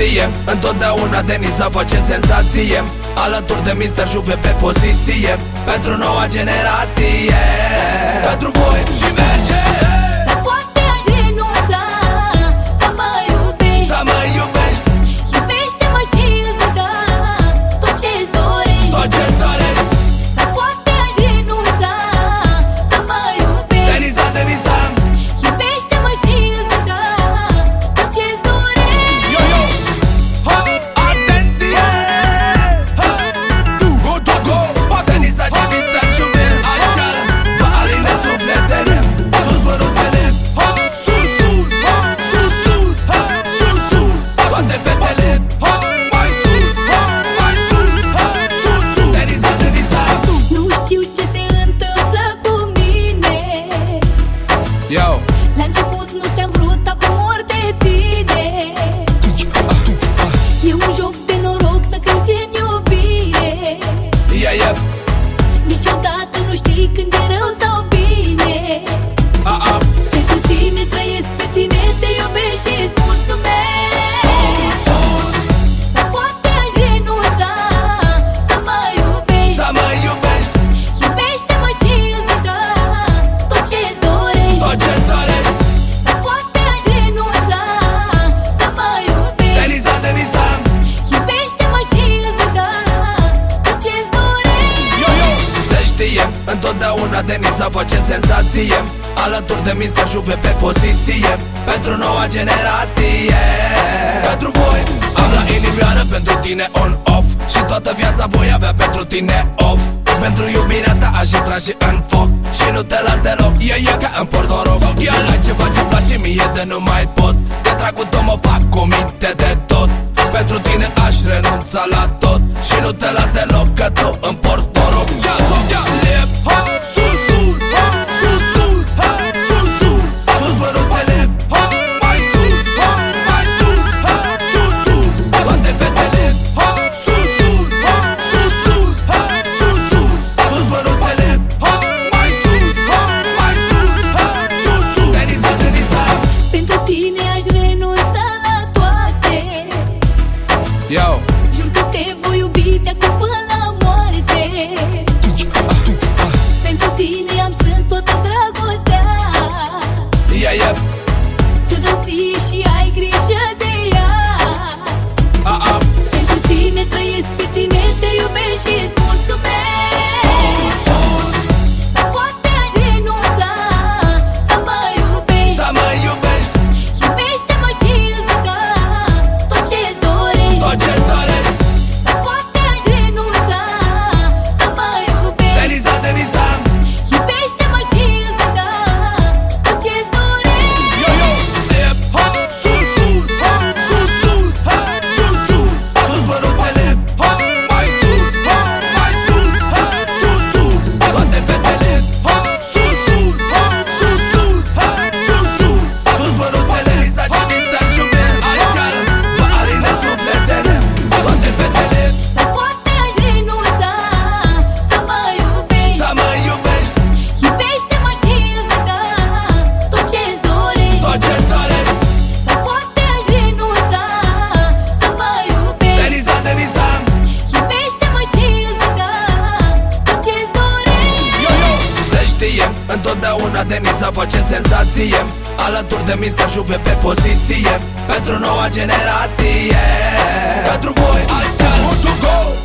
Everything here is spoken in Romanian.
știe Întotdeauna Denisa face senzație. Alături de Mister Juve pe poziție. Pentru noua generație. Pentru voi și merge. te gusta Piesa face senzație. Alături de Mr. Juve pe poziție. Pentru noua generație. Pentru voi am la inimioară pentru tine on-off Și toată viața voi avea pentru tine off. Pentru iubirea ta aș intra și în foc. Și nu te las deloc, e e ca în port noroc Iar ai ceva ce place mie de nu mai pot. Te trag cu mă fac comite de tot. Pentru tine aș renunța la tot. Și nu te las yeah, yeah Tu dă și ai grijă de ea uh -uh. Pentru tine trăiesc, pe tine te iubesc și Întotdeauna Denisa face senzație. Alături de Mister Juve pe poziție. Pentru noua generație. Pentru voi, I tell go